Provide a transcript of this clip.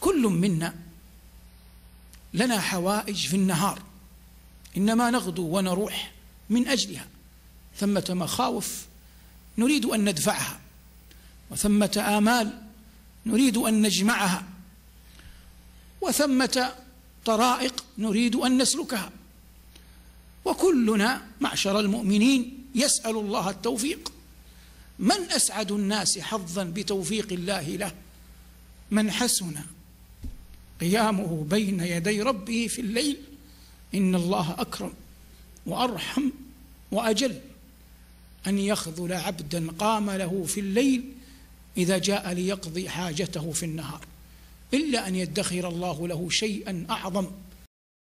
كل منا لنا حوائج في النهار إنما نغدو ونروح من أجلها. ثمة مخاوف نريد أن ندفعها وثمة آمال نريد أن نجمعها وثمة طرائق نريد أن نسلكها. وكلنا معشر المؤمنين يسأل الله التوفيق. من أسعد الناس حظا بتوفيق الله له؟ من حسن قيامه بين يدي ربه في الليل. إن الله أكرم وأرحم وأجل أن يخذل عبدا قام له في الليل إذا جاء ليقضي حاجته في النهار. إلا أن يدخر الله له شيئا أعظم.